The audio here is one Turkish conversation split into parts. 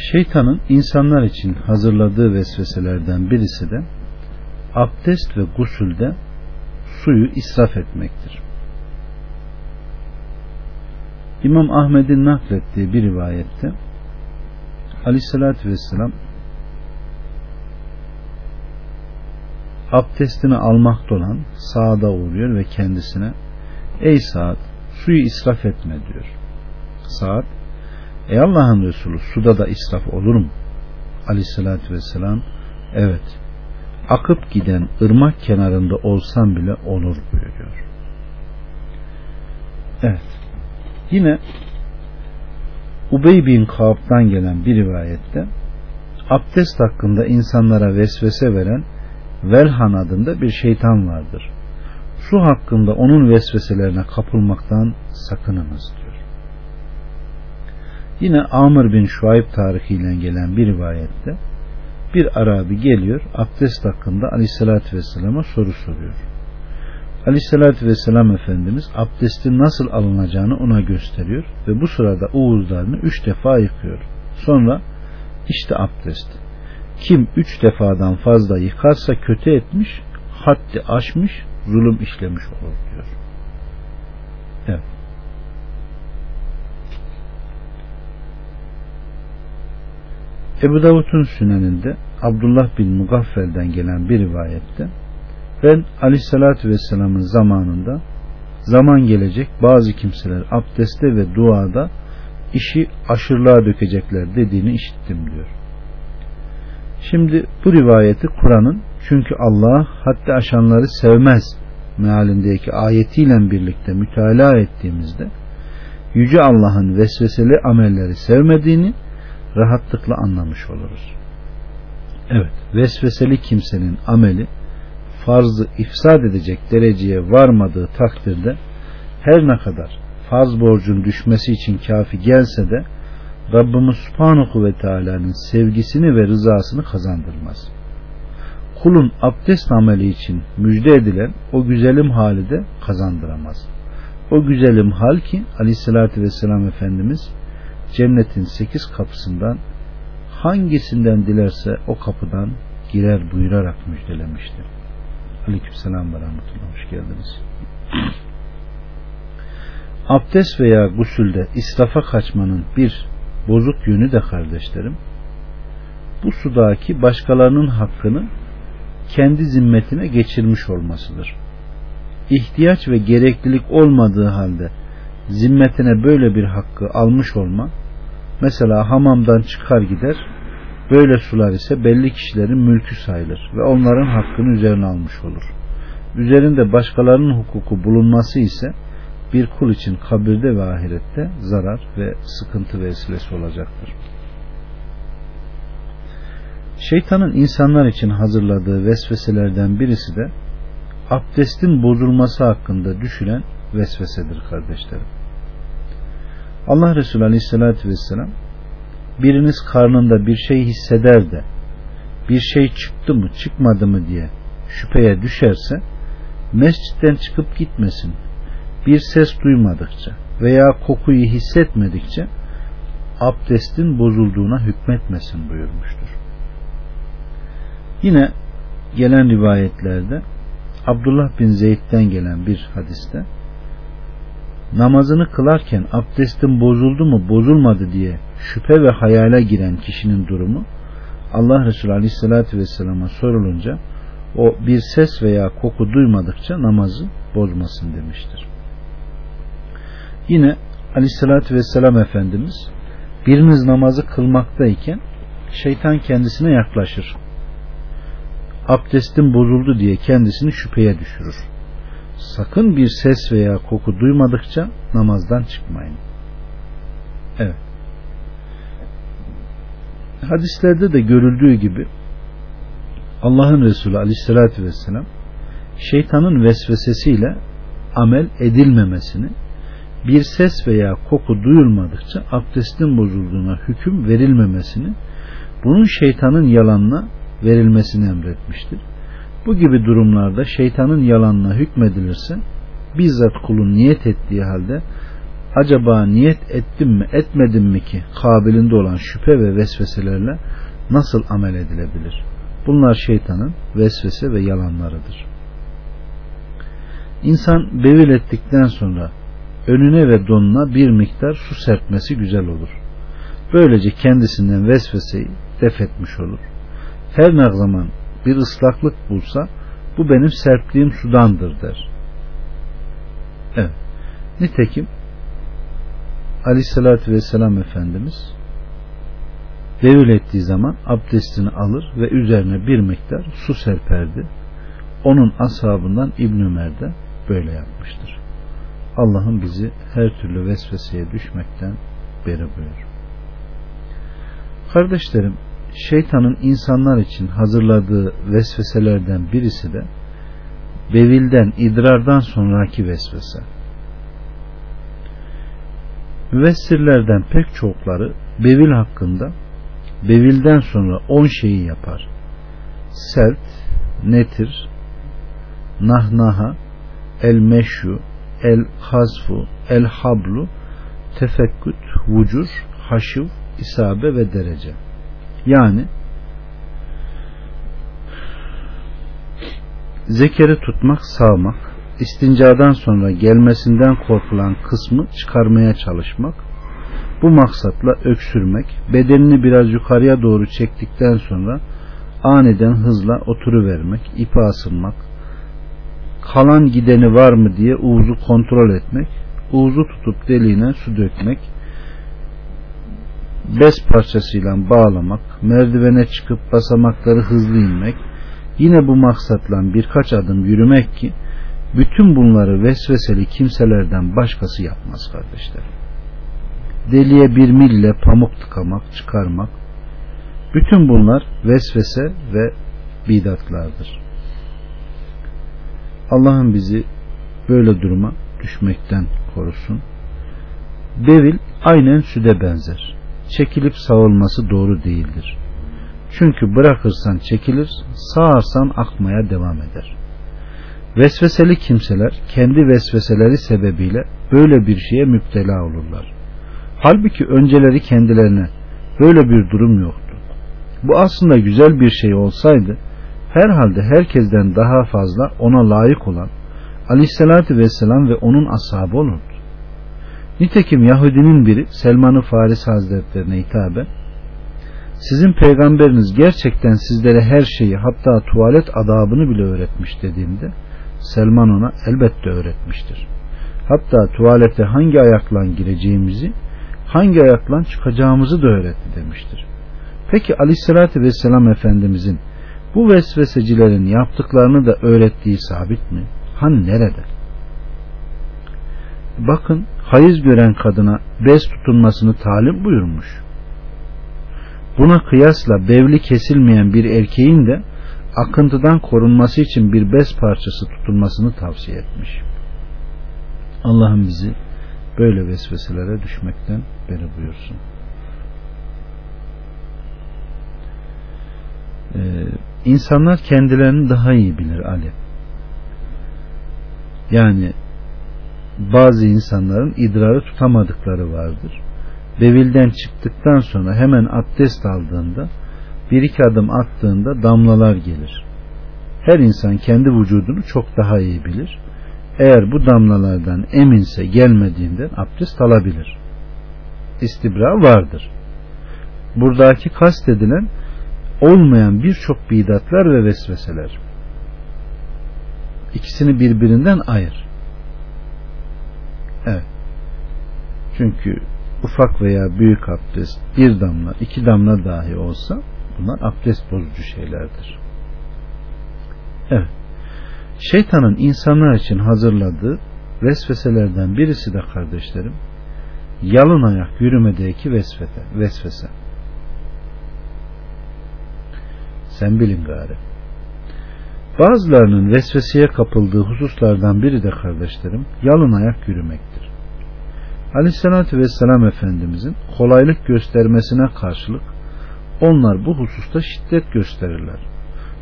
Şeytanın insanlar için hazırladığı vesveselerden birisi de abdest ve gusülde suyu israf etmektir. İmam Ahmet'in naklettiği bir rivayette Aleyhisselatü Vesselam abdestini almakta olan Sa'da uğruyor ve kendisine ey Sa'd suyu israf etme diyor. Sa'd ey Allah'ın Resulü suda da israf olur mu? Aleyhissalatü vesselam evet akıp giden ırmak kenarında olsam bile olur buyuruyor. Evet. Yine Ubey bin Kaab'dan gelen bir rivayette abdest hakkında insanlara vesvese veren Velhan adında bir şeytan vardır. Su hakkında onun vesveselerine kapılmaktan sakınınız diyor. Yine Amr bin Şuayb tarihiyle gelen bir rivayette bir Arabi geliyor abdest hakkında aleyhissalatü vesselama soru soruyor. Aleyhissalatü vesselam Efendimiz abdestin nasıl alınacağını ona gösteriyor ve bu sırada uğuzlarını üç defa yıkıyor. Sonra işte abdest. Kim üç defadan fazla yıkarsa kötü etmiş, haddi aşmış, zulüm işlemiş olur diyor. Evet. Ebu Davud'un süneninde Abdullah bin Mugaffel'den gelen bir rivayette ben aleyhissalatü vesselamın zamanında zaman gelecek bazı kimseler abdestte ve duada işi aşırılığa dökecekler dediğini işittim diyor. Şimdi bu rivayeti Kur'an'ın çünkü Allah haddi aşanları sevmez mealindeki ayetiyle birlikte mütalaa ettiğimizde Yüce Allah'ın vesveseli amelleri sevmediğini rahatlıkla anlamış oluruz. Evet, vesveseli kimsenin ameli farzı ifsad edecek dereceye varmadığı takdirde her ne kadar farz borcun düşmesi için kafi gelse de Rabbimiz Subhanahu ve Teala'nın sevgisini ve rızasını kazandırmaz. Kulun abdest ameli için müjde edilen o güzelim hali de kazandıramaz. O güzelim hal ki aleyhissalatü vesselam Efendimiz cennetin sekiz kapısından hangisinden dilerse o kapıdan girer buyurarak müjdelemiştir. Aleykümselam ve rahmetullah. Hoş geldiniz. Abdest veya gusülde israfa kaçmanın bir bozuk yönü de kardeşlerim bu sudaki başkalarının hakkını kendi zimmetine geçirmiş olmasıdır. İhtiyaç ve gereklilik olmadığı halde zimmetine böyle bir hakkı almış olma mesela hamamdan çıkar gider böyle sular ise belli kişilerin mülkü sayılır ve onların hakkını üzerine almış olur. Üzerinde başkalarının hukuku bulunması ise bir kul için kabirde ve ahirette zarar ve sıkıntı vesilesi olacaktır. Şeytanın insanlar için hazırladığı vesveselerden birisi de abdestin bozulması hakkında düşülen vesvesedir kardeşlerim. Allah Resulü Aleyhisselatü Vesselam biriniz karnında bir şey hisseder de bir şey çıktı mı çıkmadı mı diye şüpheye düşerse mescitten çıkıp gitmesin bir ses duymadıkça veya kokuyu hissetmedikçe abdestin bozulduğuna hükmetmesin buyurmuştur. Yine gelen rivayetlerde Abdullah bin Zeyd'den gelen bir hadiste namazını kılarken abdestin bozuldu mu bozulmadı diye şüphe ve hayale giren kişinin durumu Allah Resulü Aleyhisselatü Vesselam'a sorulunca o bir ses veya koku duymadıkça namazı bozmasın demiştir. Yine Aleyhisselatü Vesselam Efendimiz biriniz namazı kılmaktayken şeytan kendisine yaklaşır. Abdestin bozuldu diye kendisini şüpheye düşürür. Sakın bir ses veya koku duymadıkça namazdan çıkmayın. Evet. Hadislerde de görüldüğü gibi Allah'ın Resulü Aleyhisselatü Vesselam şeytanın vesvesesiyle amel edilmemesini bir ses veya koku duyulmadıkça abdestin bozulduğuna hüküm verilmemesini bunun şeytanın yalanına verilmesini emretmiştir. Bu gibi durumlarda şeytanın yalanına hükmedilirse bizzat kulun niyet ettiği halde acaba niyet ettim mi etmedim mi ki kabilində olan şüphe ve vesveselerle nasıl amel edilebilir? Bunlar şeytanın vesvese ve yalanlarıdır. İnsan bevil ettikten sonra önüne ve donuna bir miktar su serpmesi güzel olur. Böylece kendisinden vesveseyi def etmiş olur. Her ne zaman bir ıslaklık bulsa bu benim serptiğim sudandır der. Evet. Nitekim Aleyhisselatü Vesselam Efendimiz devil ettiği zaman abdestini alır ve üzerine bir miktar su serperdi. Onun ashabından İbn Ömer de böyle yapmıştır. Allah'ın bizi her türlü vesveseye düşmekten beri buyur. Kardeşlerim, şeytanın insanlar için hazırladığı vesveselerden birisi de bevilden, idrardan sonraki vesvese. Müvessirlerden pek çokları bevil hakkında bevilden sonra on şeyi yapar. Sert, netir, nahnaha, el meşyu, el hazfu, el hablu, tefekküt, vucur, haşiv, isabe ve derece. Yani zekeri tutmak, sağmak, istincadan sonra gelmesinden korkulan kısmı çıkarmaya çalışmak, bu maksatla öksürmek, bedenini biraz yukarıya doğru çektikten sonra aniden hızla oturuvermek, ipi asılmak, kalan gideni var mı diye uğuzu kontrol etmek, uğuzu tutup deliğine su dökmek, bez parçasıyla bağlamak, merdivene çıkıp basamakları hızlı inmek, yine bu maksatla birkaç adım yürümek ki bütün bunları vesveseli kimselerden başkası yapmaz kardeşlerim. Deliye bir mille pamuk tıkamak, çıkarmak, bütün bunlar vesvese ve bidatlardır. Allah'ın bizi böyle duruma düşmekten korusun. Devil aynen süde benzer. Çekilip sağılması doğru değildir. Çünkü bırakırsan çekilir, sağarsan akmaya devam eder. Vesveseli kimseler kendi vesveseleri sebebiyle böyle bir şeye müptela olurlar. Halbuki önceleri kendilerine böyle bir durum yoktu. Bu aslında güzel bir şey olsaydı herhalde herkesten daha fazla ona layık olan Aleyhisselatü Vesselam ve onun ashabı olurdu. Nitekim Yahudinin biri Selman-ı Faris Hazretlerine hitaben sizin peygamberiniz gerçekten sizlere her şeyi hatta tuvalet adabını bile öğretmiş dediğinde Selman ona elbette öğretmiştir. Hatta tuvalete hangi ayakla gireceğimizi hangi ayakla çıkacağımızı da öğretti demiştir. Peki aleyhissalatü vesselam Efendimizin bu vesvesecilerin yaptıklarını da öğrettiği sabit mi? Hani nerede? Bakın hayız gören kadına bez tutunmasını talim buyurmuş. Buna kıyasla bevli kesilmeyen bir erkeğin de akıntıdan korunması için bir bez parçası tutulmasını tavsiye etmiş. Allah'ım bizi böyle vesveselere düşmekten beri buyursun. Ee, insanlar kendilerini daha iyi bilir Ali. Yani bazı insanların idrarı tutamadıkları vardır. Bevilden çıktıktan sonra hemen abdest aldığında bir iki adım attığında damlalar gelir. Her insan kendi vücudunu çok daha iyi bilir. Eğer bu damlalardan eminse gelmediğinden abdest alabilir. İstibra vardır. Buradaki kastedilen olmayan birçok bidatlar ve vesveseler. İkisini birbirinden ayır. Evet. Çünkü ufak veya büyük abdest bir damla, iki damla dahi olsa bunlar abdest bozucu şeylerdir. Evet. Şeytanın insanlar için hazırladığı vesveselerden birisi de kardeşlerim yalın ayak yürümedeki vesvete, vesvese. Sen bilin gari. Bazılarının vesveseye kapıldığı hususlardan biri de kardeşlerim yalın ayak yürümektir. Aleyhissalatü Vesselam Efendimizin kolaylık göstermesine karşılık onlar bu hususta şiddet gösterirler.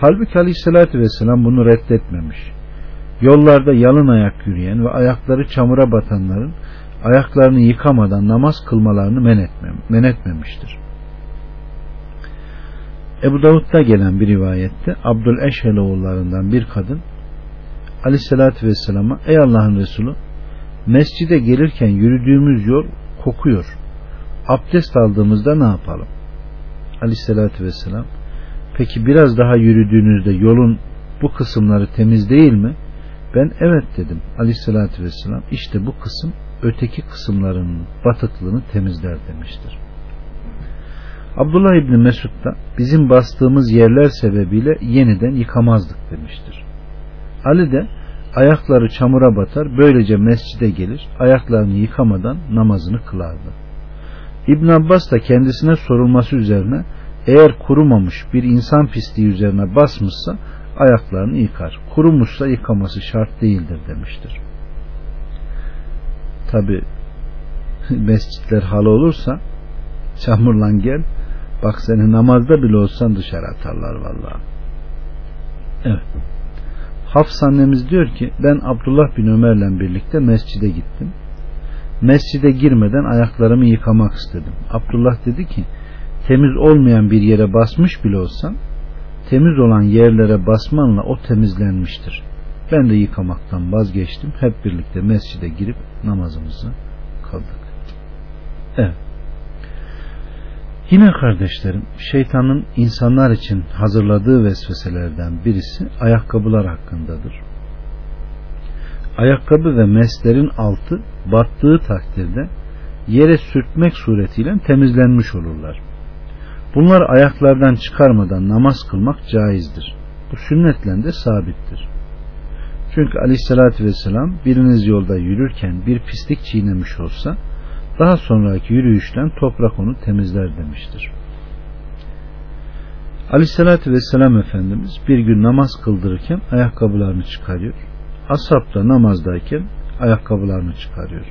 Halbuki Aleyhisselatü Vesselam bunu reddetmemiş. Yollarda yalın ayak yürüyen ve ayakları çamura batanların ayaklarını yıkamadan namaz kılmalarını men, etmem, men etmemiştir. Ebu Davud'da gelen bir rivayette Abdül Eşhel oğullarından bir kadın Aleyhisselatü Vesselam'a ey Allah'ın Resulü mescide gelirken yürüdüğümüz yol kokuyor. Abdest aldığımızda ne yapalım? Aleyhisselatü Vesselam peki biraz daha yürüdüğünüzde yolun bu kısımları temiz değil mi? Ben evet dedim. Aleyhisselatü Vesselam işte bu kısım öteki kısımlarının batıklığını temizler demiştir. Abdullah İbni Mesud da bizim bastığımız yerler sebebiyle yeniden yıkamazdık demiştir. Ali de ayakları çamura batar böylece mescide gelir ayaklarını yıkamadan namazını kılardı. İbn Abbas da kendisine sorulması üzerine eğer kurumamış bir insan pisliği üzerine basmışsa ayaklarını yıkar. Kurumuşsa yıkaması şart değildir demiştir. Tabi mescitler halı olursa çamurla gel bak seni namazda bile olsan dışarı atarlar vallahi. Evet. Hafs annemiz diyor ki ben Abdullah bin Ömer'le birlikte mescide gittim. Mescide girmeden ayaklarımı yıkamak istedim. Abdullah dedi ki temiz olmayan bir yere basmış bile olsan temiz olan yerlere basmanla o temizlenmiştir. Ben de yıkamaktan vazgeçtim. Hep birlikte mescide girip namazımızı kıldık. Evet. Yine kardeşlerim şeytanın insanlar için hazırladığı vesveselerden birisi ayakkabılar hakkındadır. Ayakkabı ve meslerin altı battığı takdirde yere sürtmek suretiyle temizlenmiş olurlar. Bunlar ayaklardan çıkarmadan namaz kılmak caizdir. Bu sünnetle de sabittir. Çünkü aleyhissalatü vesselam biriniz yolda yürürken bir pislik çiğnemiş olsa daha sonraki yürüyüşten toprak onu temizler demiştir. Aleyhissalatü vesselam Efendimiz bir gün namaz kıldırırken ayakkabılarını çıkarıyor. Ashab da namazdayken ayakkabılarını çıkarıyor.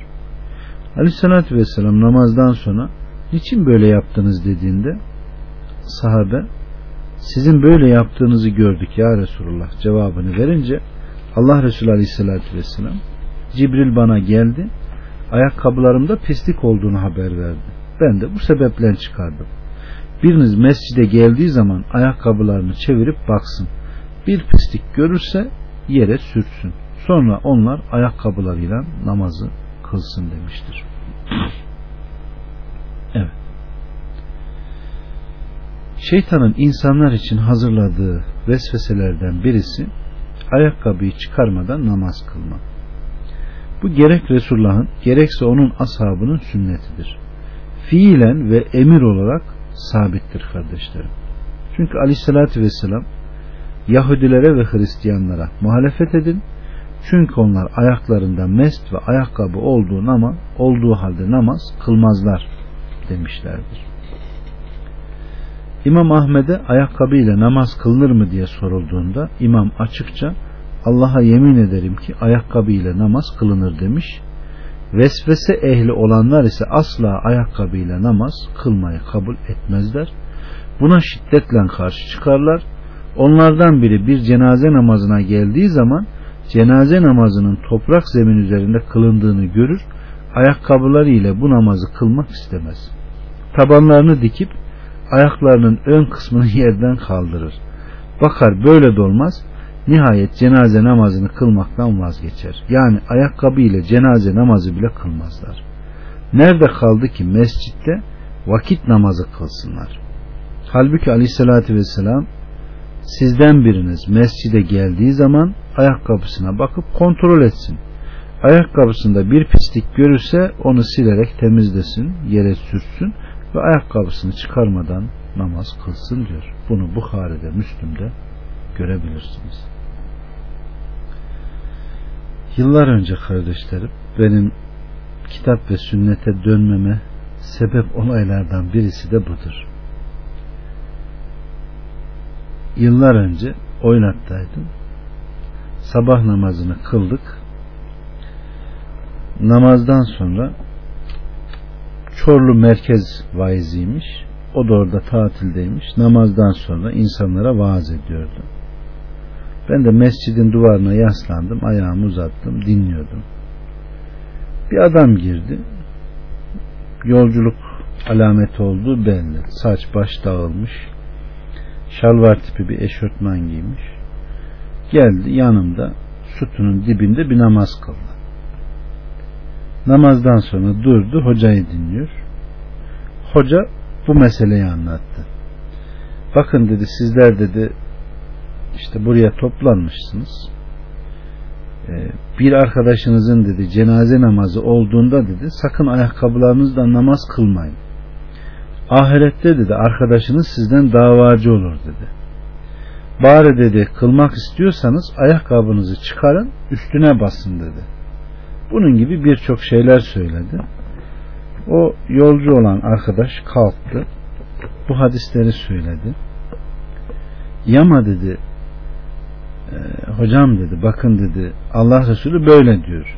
Aleyhissalatü vesselam namazdan sonra niçin böyle yaptınız dediğinde sahabe sizin böyle yaptığınızı gördük ya Resulullah cevabını verince Allah Resulü Aleyhisselatü Vesselam Cibril bana geldi ayakkabılarımda pislik olduğunu haber verdi. Ben de bu sebeple çıkardım. Biriniz mescide geldiği zaman ayakkabılarını çevirip baksın. Bir pislik görürse yere sürtsün. Sonra onlar ayakkabılarıyla namazı kılsın demiştir. Evet. Şeytanın insanlar için hazırladığı vesveselerden birisi ayakkabıyı çıkarmadan namaz kılmak. Bu gerek Resulullah'ın gerekse onun ashabının sünnetidir. Fiilen ve emir olarak sabittir kardeşlerim. Çünkü aleyhissalatü vesselam Yahudilere ve Hristiyanlara muhalefet edin. Çünkü onlar ayaklarında mest ve ayakkabı olduğu ama olduğu halde namaz kılmazlar demişlerdir. İmam Ahmet'e ayakkabı ile namaz kılınır mı diye sorulduğunda imam açıkça Allah'a yemin ederim ki ayakkabı ile namaz kılınır demiş. Vesvese ehli olanlar ise asla ayakkabı ile namaz kılmayı kabul etmezler. Buna şiddetle karşı çıkarlar. Onlardan biri bir cenaze namazına geldiği zaman cenaze namazının toprak zemin üzerinde kılındığını görür. Ayakkabıları ile bu namazı kılmak istemez. Tabanlarını dikip ayaklarının ön kısmını yerden kaldırır. Bakar böyle de olmaz. Nihayet cenaze namazını kılmaktan vazgeçer. Yani ayakkabı ile cenaze namazı bile kılmazlar. Nerede kaldı ki mescitte vakit namazı kılsınlar. Halbuki aleyhissalatü vesselam sizden biriniz mescide geldiği zaman ayakkabısına bakıp kontrol etsin. Ayakkabısında bir pislik görürse onu silerek temizlesin, yere sürsün ve ayakkabısını çıkarmadan namaz kılsın diyor. Bunu Bukhari'de, Müslüm'de görebilirsiniz. Yıllar önce kardeşlerim benim kitap ve sünnete dönmeme sebep olaylardan birisi de budur. Yıllar önce Oynat'taydım. Sabah namazını kıldık. Namazdan sonra Çorlu merkez vaiziymiş. O da orada tatildeymiş. Namazdan sonra insanlara vaaz ediyordu. Ben de mescidin duvarına yaslandım, ayağımı uzattım, dinliyordum. Bir adam girdi. Yolculuk alameti olduğu belli. Saç baş dağılmış. Şalvar tipi bir eşortman giymiş. Geldi yanımda sütunun dibinde bir namaz kıldı. Namazdan sonra durdu hocayı dinliyor. Hoca bu meseleyi anlattı. Bakın dedi sizler dedi işte buraya toplanmışsınız. Ee, bir arkadaşınızın dedi cenaze namazı olduğunda dedi sakın ayakkabılarınızla namaz kılmayın. Ahirette dedi arkadaşınız sizden davacı olur dedi. Bari dedi kılmak istiyorsanız ayakkabınızı çıkarın üstüne basın dedi. Bunun gibi birçok şeyler söyledi. O yolcu olan arkadaş kalktı. Bu hadisleri söyledi. Yama dedi hocam dedi bakın dedi Allah Resulü böyle diyor.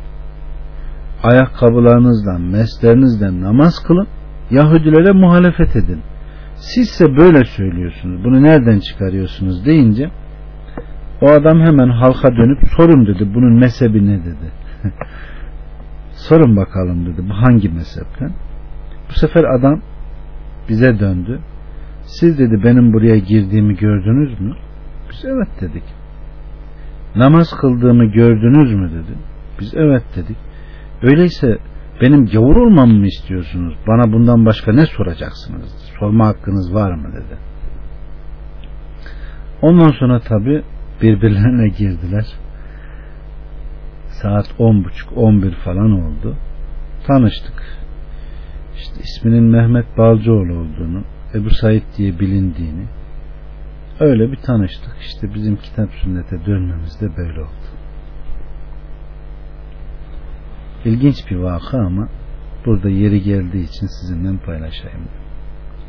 Ayakkabılarınızla meslerinizle namaz kılın Yahudilere muhalefet edin. Sizse böyle söylüyorsunuz. Bunu nereden çıkarıyorsunuz deyince o adam hemen halka dönüp sorun dedi. Bunun mezhebi ne dedi. sorun bakalım dedi. Bu hangi mezhepten? Bu sefer adam bize döndü. Siz dedi benim buraya girdiğimi gördünüz mü? Biz evet dedik. Namaz kıldığımı gördünüz mü dedi. Biz evet dedik. Öyleyse benim gavur olmamı mı istiyorsunuz? Bana bundan başka ne soracaksınız? Sorma hakkınız var mı dedi. Ondan sonra tabi birbirlerine girdiler. Saat on buçuk, on bir falan oldu. Tanıştık. İşte isminin Mehmet Balcıoğlu olduğunu, Ebu Said diye bilindiğini, öyle bir tanıştık. İşte bizim kitap sünnete dönmemiz de böyle oldu. İlginç bir vaka ama burada yeri geldiği için sizinle paylaşayım.